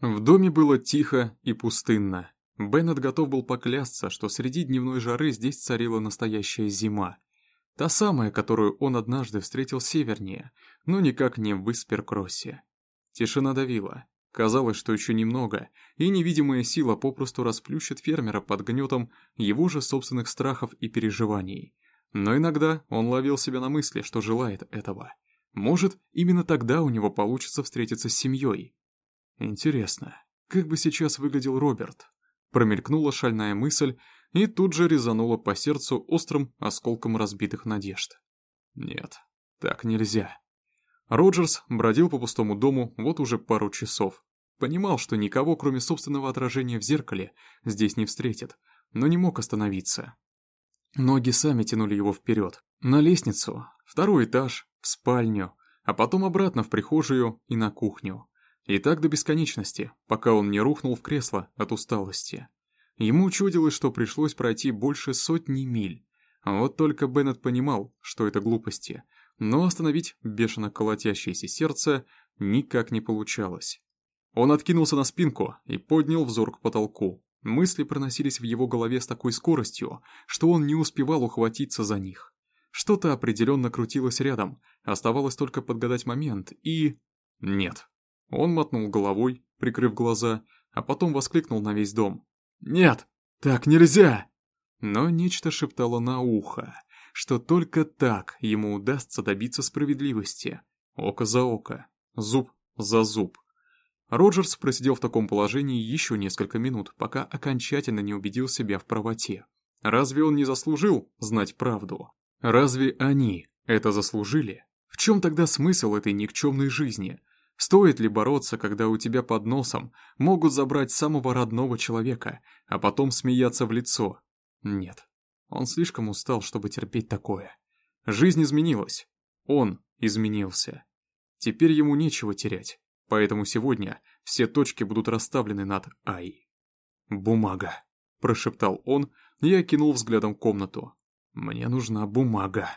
В доме было тихо и пустынно. Беннет готов был поклясться, что среди дневной жары здесь царила настоящая зима. Та самая, которую он однажды встретил севернее, но никак не в Висперкроссе. Тишина давила. Казалось, что еще немного, и невидимая сила попросту расплющит фермера под гнетом его же собственных страхов и переживаний. Но иногда он ловил себя на мысли, что желает этого. Может, именно тогда у него получится встретиться с семьей. Интересно, как бы сейчас выглядел Роберт? Промелькнула шальная мысль и тут же резанула по сердцу острым осколком разбитых надежд. Нет, так нельзя. Роджерс бродил по пустому дому вот уже пару часов. Понимал, что никого, кроме собственного отражения в зеркале, здесь не встретит, но не мог остановиться. Ноги сами тянули его вперед, на лестницу, второй этаж, в спальню, а потом обратно в прихожую и на кухню. И так до бесконечности, пока он не рухнул в кресло от усталости. Ему чудилось, что пришлось пройти больше сотни миль. Вот только Беннет понимал, что это глупости — но остановить бешено колотящееся сердце никак не получалось. Он откинулся на спинку и поднял взор к потолку. Мысли проносились в его голове с такой скоростью, что он не успевал ухватиться за них. Что-то определенно крутилось рядом, оставалось только подгадать момент и... Нет. Он мотнул головой, прикрыв глаза, а потом воскликнул на весь дом. «Нет! Так нельзя!» Но нечто шептало на ухо, что только так ему удастся добиться справедливости. Око за око, зуб за зуб. Роджерс просидел в таком положении еще несколько минут, пока окончательно не убедил себя в правоте. Разве он не заслужил знать правду? Разве они это заслужили? В чем тогда смысл этой никчемной жизни? Стоит ли бороться, когда у тебя под носом могут забрать самого родного человека, а потом смеяться в лицо? Нет. Он слишком устал, чтобы терпеть такое. Жизнь изменилась. Он изменился. Теперь ему нечего терять, поэтому сегодня все точки будут расставлены над Ай. «Бумага», — прошептал он и окинул взглядом комнату. «Мне нужна бумага».